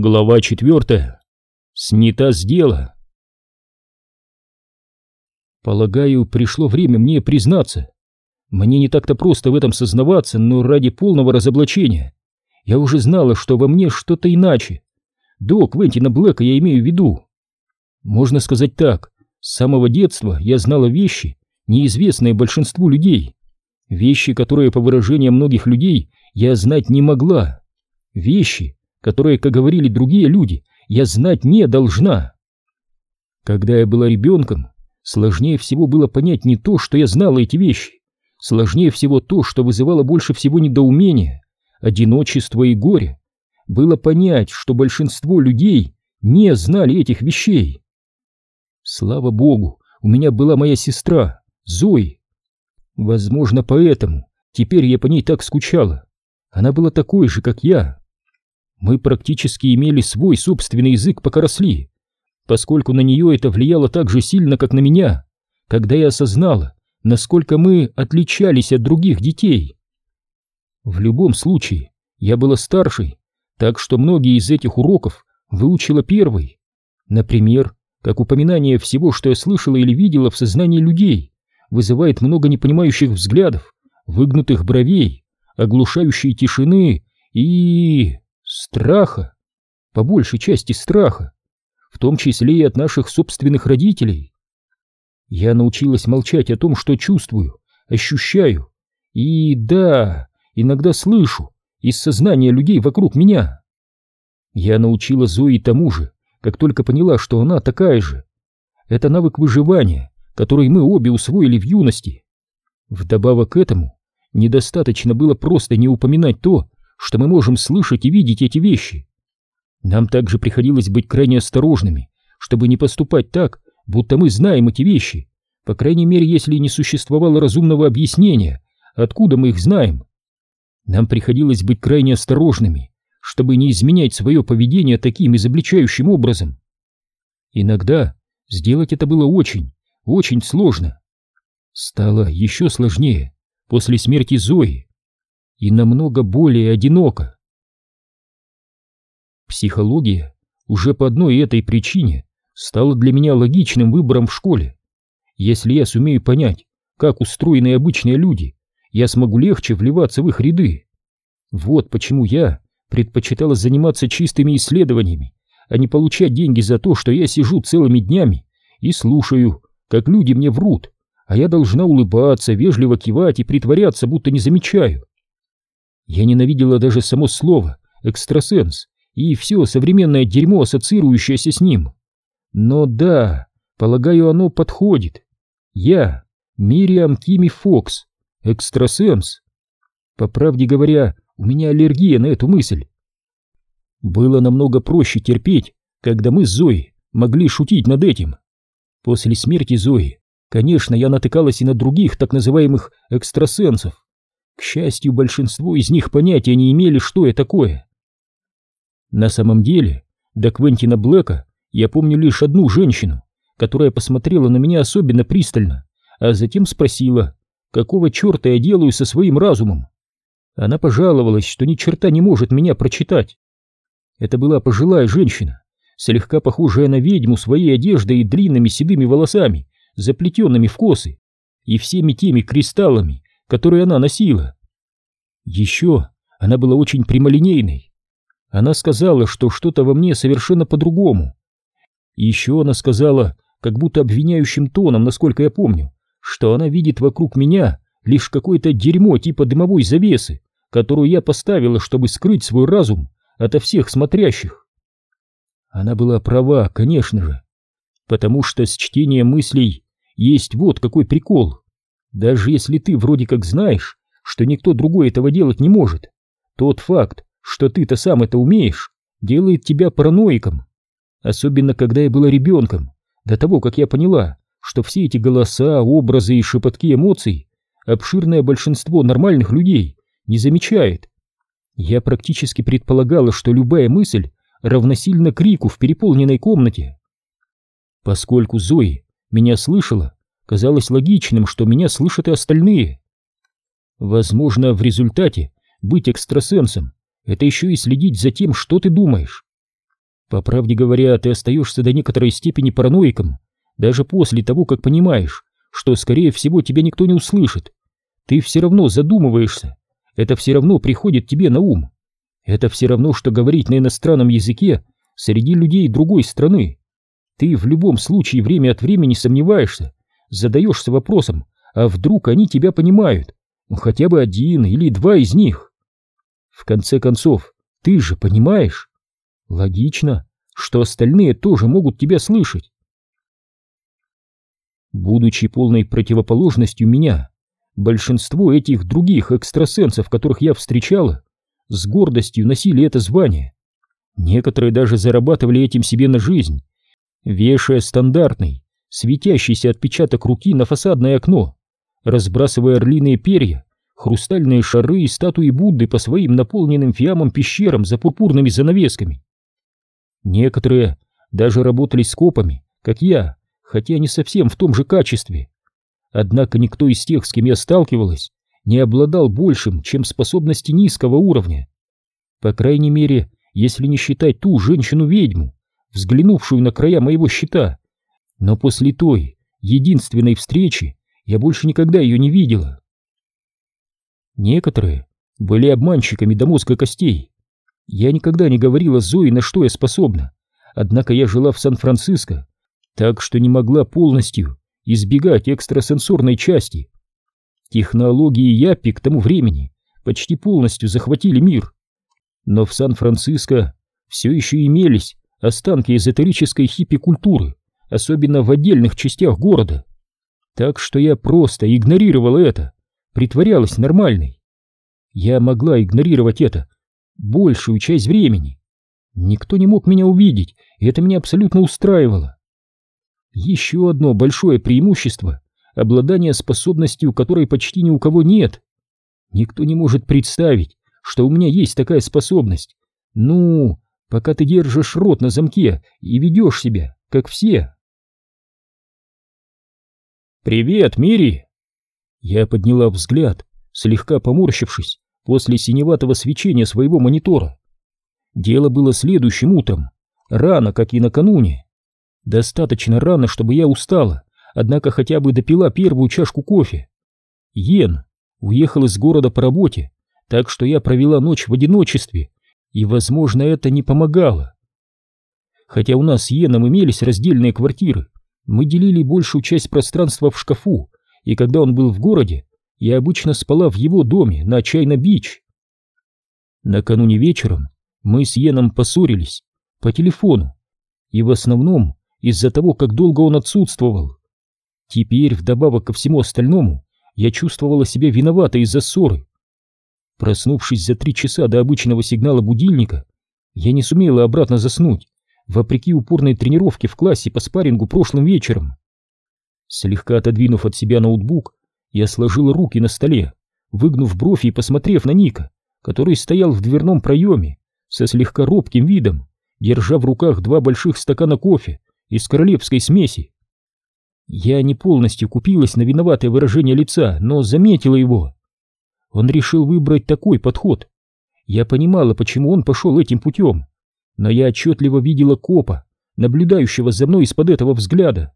Глава четвертая. Снята с дела. Полагаю, пришло время мне признаться. Мне не так-то просто в этом сознаваться, но ради полного разоблачения. Я уже знала, что во мне что-то иначе. До Квентина Блэка я имею в виду. Можно сказать так, с самого детства я знала вещи, неизвестные большинству людей. Вещи, которые, по выражениям многих людей, я знать не могла. Вещи, которые, как говорили другие люди, я знать не должна. Когда я была ребенком, сложнее всего было понять не то, что я знала эти вещи, сложнее всего то, что вызывало больше всего недоумения, одиночество и горе, было понять, что большинство людей не знали этих вещей. Слава богу, у меня была моя сестра, Зои. Возможно, поэтому теперь я по ней так скучала. Она была такой же, как я. Мы практически имели свой собственный язык, пока росли, поскольку на нее это влияло так же сильно, как на меня, когда я осознала, насколько мы отличались от других детей. В любом случае, я была старшей, так что многие из этих уроков выучила первой. Например, как упоминание всего, что я слышала или видела в сознании людей, вызывает много непонимающих взглядов, выгнутых бровей, оглушающей тишины и страха, по большей части страха, в том числе и от наших собственных родителей. Я научилась молчать о том, что чувствую, ощущаю, и, да, иногда слышу из сознания людей вокруг меня. Я научила Зои тому же, как только поняла, что она такая же. Это навык выживания, который мы обе усвоили в юности. Вдобавок к этому, недостаточно было просто не упоминать то, что мы можем слышать и видеть эти вещи. Нам также приходилось быть крайне осторожными, чтобы не поступать так, будто мы знаем эти вещи, по крайней мере, если не существовало разумного объяснения, откуда мы их знаем. Нам приходилось быть крайне осторожными, чтобы не изменять свое поведение таким изобличающим образом. Иногда сделать это было очень, очень сложно. Стало еще сложнее после смерти Зои и намного более одиноко. Психология уже по одной этой причине стала для меня логичным выбором в школе. Если я сумею понять, как устроены обычные люди, я смогу легче вливаться в их ряды. Вот почему я предпочитала заниматься чистыми исследованиями, а не получать деньги за то, что я сижу целыми днями и слушаю, как люди мне врут, а я должна улыбаться, вежливо кивать и притворяться, будто не замечаю. Я ненавидела даже само слово «экстрасенс» и все современное дерьмо, ассоциирующееся с ним. Но да, полагаю, оно подходит. Я, Мириам Кими Фокс, экстрасенс. По правде говоря, у меня аллергия на эту мысль. Было намного проще терпеть, когда мы с Зоей могли шутить над этим. После смерти Зои, конечно, я натыкалась и на других так называемых экстрасенсов. К счастью, большинство из них понятия не имели, что это такое. На самом деле, до Квентина Блэка я помню лишь одну женщину, которая посмотрела на меня особенно пристально, а затем спросила, какого черта я делаю со своим разумом. Она пожаловалась, что ни черта не может меня прочитать. Это была пожилая женщина, слегка похожая на ведьму своей одеждой и длинными седыми волосами, заплетенными в косы, и всеми теми кристаллами, которые она носила. Еще она была очень прямолинейной. Она сказала, что что-то во мне совершенно по-другому. Еще она сказала, как будто обвиняющим тоном, насколько я помню, что она видит вокруг меня лишь какое-то дерьмо типа дымовой завесы, которую я поставила, чтобы скрыть свой разум ото всех смотрящих. Она была права, конечно же, потому что с чтением мыслей есть вот какой прикол. Даже если ты вроде как знаешь, что никто другой этого делать не может, тот факт, что ты-то сам это умеешь, делает тебя параноиком. Особенно, когда я была ребенком, до того, как я поняла, что все эти голоса, образы и шепотки эмоций обширное большинство нормальных людей не замечает. Я практически предполагала, что любая мысль равносильна крику в переполненной комнате. Поскольку Зои меня слышала, казалось логичным, что меня слышат и остальные. Возможно, в результате быть экстрасенсом — это еще и следить за тем, что ты думаешь. По правде говоря, ты остаешься до некоторой степени параноиком, даже после того, как понимаешь, что, скорее всего, тебя никто не услышит. Ты все равно задумываешься, это все равно приходит тебе на ум. Это все равно, что говорить на иностранном языке среди людей другой страны. Ты в любом случае время от времени сомневаешься, задаешься вопросом, а вдруг они тебя понимают, ну, хотя бы один или два из них. В конце концов, ты же понимаешь? Логично, что остальные тоже могут тебя слышать. Будучи полной противоположностью меня, большинство этих других экстрасенсов, которых я встречала, с гордостью носили это звание. Некоторые даже зарабатывали этим себе на жизнь, вешая стандартный, светящийся отпечаток руки на фасадное окно, разбрасывая орлиные перья, хрустальные шары и статуи Будды по своим наполненным фиамом пещерам за пурпурными занавесками. Некоторые даже работали с копами, как я, хотя не совсем в том же качестве. Однако никто из тех, с кем я сталкивалась, не обладал большим, чем способности низкого уровня. По крайней мере, если не считать ту женщину-ведьму, взглянувшую на края моего щита. Но после той, единственной встречи, я больше никогда ее не видела. Некоторые были обманщиками до мозга костей. Я никогда не говорила Зои, на что я способна, однако я жила в Сан-Франциско, так что не могла полностью избегать экстрасенсорной части. Технологии Япи к тому времени почти полностью захватили мир, но в Сан-Франциско все еще имелись останки эзотерической хиппи-культуры, особенно в отдельных частях города. Так что я просто игнорировала это, притворялась нормальной. Я могла игнорировать это большую часть времени. Никто не мог меня увидеть, и это меня абсолютно устраивало. Еще одно большое преимущество — обладание способностью, которой почти ни у кого нет. Никто не может представить, что у меня есть такая способность. Ну, пока ты держишь рот на замке и ведешь себя, как все. «Привет, Мири!» Я подняла взгляд, слегка поморщившись после синеватого свечения своего монитора. Дело было следующим утром, рано, как и накануне. Достаточно рано, чтобы я устала, однако хотя бы допила первую чашку кофе. Йен уехал из города по работе, так что я провела ночь в одиночестве, и, возможно, это не помогало. Хотя у нас с Йеном имелись раздельные квартиры, мы делили большую часть пространства в шкафу, и когда он был в городе, я обычно спала в его доме на Чайна-Бич. Накануне вечером мы с Йеном поссорились по телефону, и в основном из-за того, как долго он отсутствовал. Теперь, вдобавок ко всему остальному, я чувствовала себя виноватой из-за ссоры. Проснувшись за три часа до обычного сигнала будильника, я не сумела обратно заснуть, вопреки упорной тренировке в классе по спаррингу прошлым вечером. Слегка отодвинув от себя ноутбук, я сложила руки на столе, выгнув бровь и посмотрев на Ника, который стоял в дверном проеме со слегка робким видом, держа в руках два больших стакана кофе из королевской смеси. Я не полностью купилась на виноватое выражение лица, но заметила его. Он решил выбрать такой подход. Я понимала, почему он пошел этим путем, но я отчетливо видела копа, наблюдающего за мной из-под этого взгляда.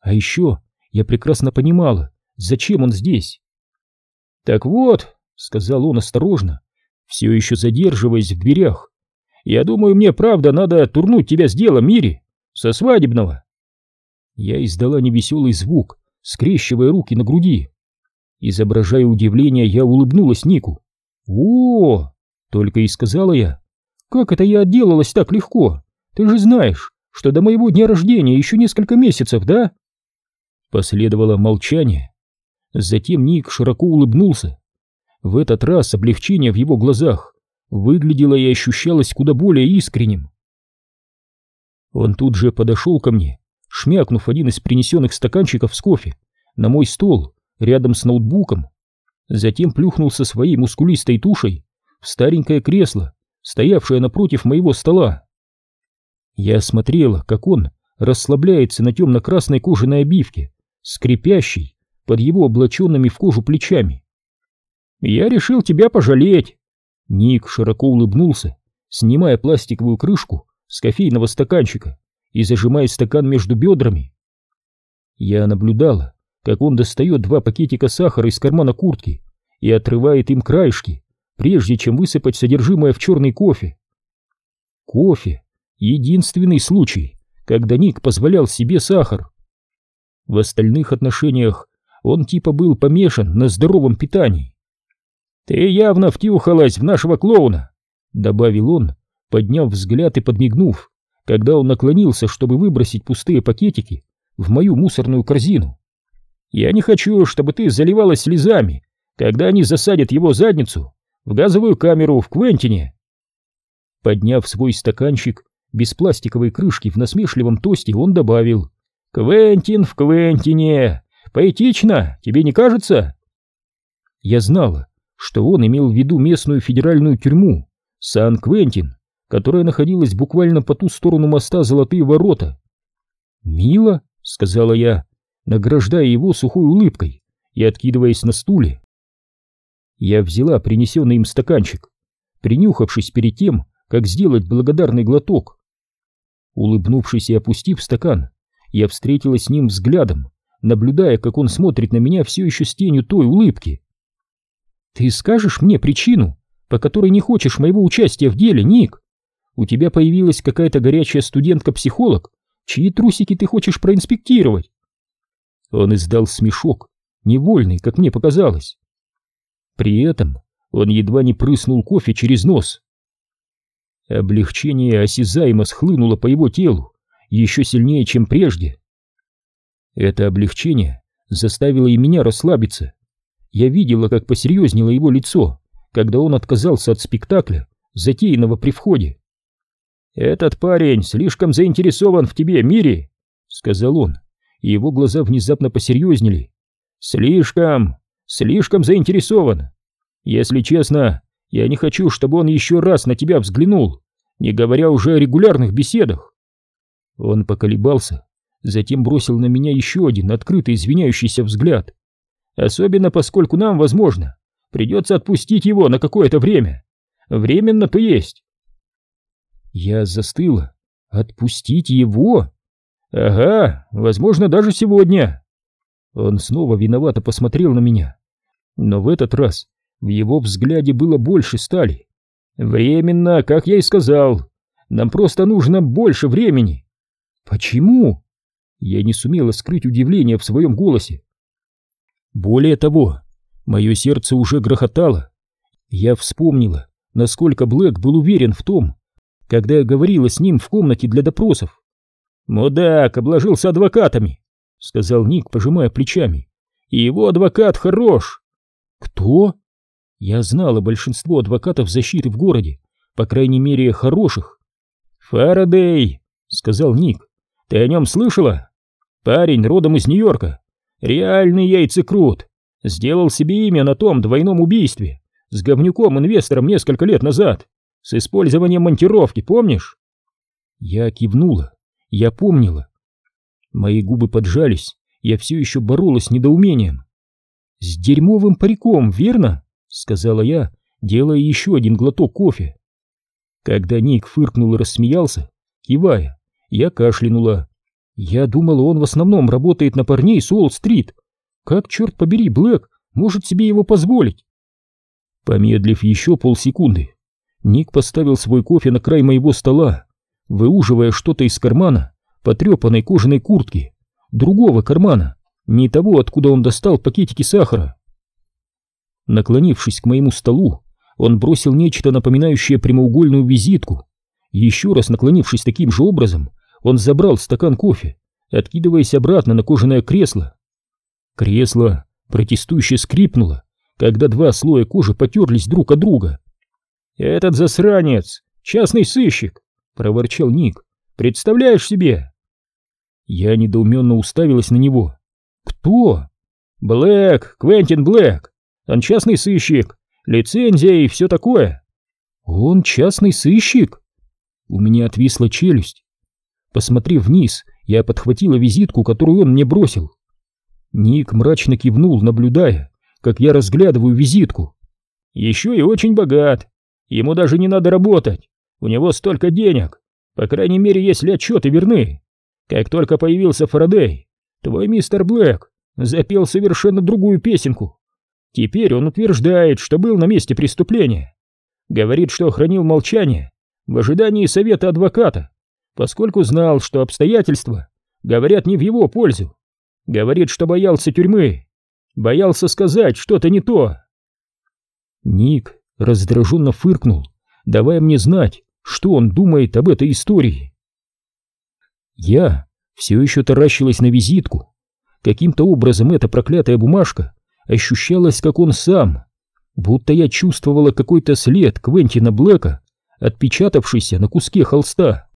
А еще я прекрасно понимала, зачем он здесь. «Так вот», — сказал он осторожно, все еще задерживаясь в дверях, — «я думаю, мне правда надо турнуть тебя с дела, Мири. Со свадебного. Я издала невеселый звук, скрещивая руки на груди. Изображая удивление, я улыбнулась Нику. «О!» — только и сказала я. «Как это я отделалась так легко? Ты же знаешь, что до моего дня рождения еще несколько месяцев, да?» Последовало молчание. Затем Ник широко улыбнулся. В этот раз облегчение в его глазах выглядело и ощущалось куда более искренним. Он тут же подошел ко мне, шмякнув один из принесенных стаканчиков с кофе на мой стол рядом с ноутбуком. Затем плюхнулся своей мускулистой тушей в старенькое кресло, стоявшее напротив моего стола. Я смотрела, как он расслабляется на темно-красной кожаной обивке, скрипящей под его облаченными в кожу плечами. «Я решил тебя пожалеть!» Ник широко улыбнулся, снимая пластиковую крышку с кофейного стаканчика и зажимая стакан между бедрами. Я наблюдала, как он достает два пакетика сахара из кармана куртки и отрывает им краешки, прежде чем высыпать содержимое в черный кофе. Кофе — единственный случай, когда Ник позволял себе сахар. В остальных отношениях он типа был помешан на здоровом питании. «Ты явно втюхалась в нашего клоуна», — добавил он, подняв взгляд и подмигнув, когда он наклонился, чтобы выбросить пустые пакетики в мою мусорную корзину. «Я не хочу, чтобы ты заливалась слезами, когда они засадят его задницу в газовую камеру в Квентине». Подняв свой стаканчик без пластиковой крышки в насмешливом тосте, он добавил «Квентин в Квентине! Поэтично, тебе не кажется?» Я знала, что он имел в виду местную федеральную тюрьму Сан-Квентин, которая находилась буквально по ту сторону моста Золотые ворота. «Мило», — сказала я, награждая его сухой улыбкой и откидываясь на стуле. Я взяла принесенный им стаканчик, принюхавшись перед тем, как сделать благодарный глоток. Улыбнувшись и опустив стакан, я встретилась с ним взглядом, наблюдая, как он смотрит на меня все еще с тенью той улыбки. «Ты скажешь мне причину, по которой не хочешь моего участия в деле, Ник? У тебя появилась какая-то горячая студентка-психолог, чьи трусики ты хочешь проинспектировать?» Он издал смешок, невольный, как мне показалось. При этом он едва не прыснул кофе через нос. Облегчение осязаемо схлынуло по его телу, еще сильнее, чем прежде. Это облегчение заставило и меня расслабиться. Я видела, как посерьезнело его лицо, когда он отказался от спектакля, затеянного при входе. «Этот парень слишком заинтересован в тебе, Мири», — сказал он, и его глаза внезапно посерьезнели. «Слишком, слишком заинтересован. Если честно, я не хочу, чтобы он еще раз на тебя взглянул, не говоря уже о регулярных беседах». Он поколебался, затем бросил на меня еще один открытый извиняющийся взгляд. Особенно поскольку нам, возможно, придется отпустить его на какое-то время. Временно то есть. Я застыла. Отпустить его? Ага, возможно, даже сегодня. Он снова виновато посмотрел на меня. Но в этот раз в его взгляде было больше стали. Временно, как я и сказал. Нам просто нужно больше времени. Почему? Я не сумела скрыть удивление в своем голосе. Более того, мое сердце уже грохотало. Я вспомнила, насколько Блэк был уверен в том, когда я говорила с ним в комнате для допросов. «Мудак обложился адвокатами», — сказал Ник, пожимая плечами. «И его адвокат хорош». «Кто?» Я знала большинство адвокатов защиты в городе, по крайней мере, хороших. «Фарадей», — сказал Ник. «Ты о нем слышала? Парень родом из Нью-Йорка. Реальный яйцекрут. Сделал себе имя на том двойном убийстве с говнюком-инвестором несколько лет назад, с использованием монтировки, помнишь? Я кивнула, я помнила. Мои губы поджались, я все еще боролась с недоумением. «С дерьмовым париком, верно?» — сказала я, делая еще один глоток кофе. Когда Ник фыркнул и рассмеялся, кивая, я кашлянула. Я думала, он в основном работает на парней с Уолл-стрит. Как, черт побери, Блэк может себе его позволить? Помедлив еще полсекунды, Ник поставил свой кофе на край моего стола, выуживая что-то из кармана потрепанной кожаной куртки, другого кармана, не того, откуда он достал пакетики сахара. Наклонившись к моему столу, он бросил нечто напоминающее прямоугольную визитку. Еще раз наклонившись таким же образом, он забрал стакан кофе, откидываясь обратно на кожаное кресло. Кресло протестующе скрипнуло, когда два слоя кожи потерлись друг от друга. «Этот засранец! Частный сыщик!» — проворчал Ник. «Представляешь себе?» Я недоуменно уставилась на него. «Кто?» «Блэк, Квентин Блэк. Он частный сыщик, лицензия и все такое». «Он частный сыщик?» У меня отвисла челюсть. Посмотрев вниз, я подхватила визитку, которую он мне бросил. Ник мрачно кивнул, наблюдая, как я разглядываю визитку. Еще и очень богат. Ему даже не надо работать. У него столько денег. По крайней мере, если отчеты верны. Как только появился Фарадей, твой мистер Блэк запел совершенно другую песенку. Теперь он утверждает, что был на месте преступления. Говорит, что хранил молчание в ожидании совета адвоката, поскольку знал, что обстоятельства говорят не в его пользу. Говорит, что боялся тюрьмы, боялся сказать что-то не то. Ник раздраженно фыркнул, давая мне знать, что он думает об этой истории. Я все еще таращилась на визитку. Каким-то образом эта проклятая бумажка ощущалась, как он сам, будто я чувствовала какой-то след Квентина Блэка, отпечатавшийся на куске холста.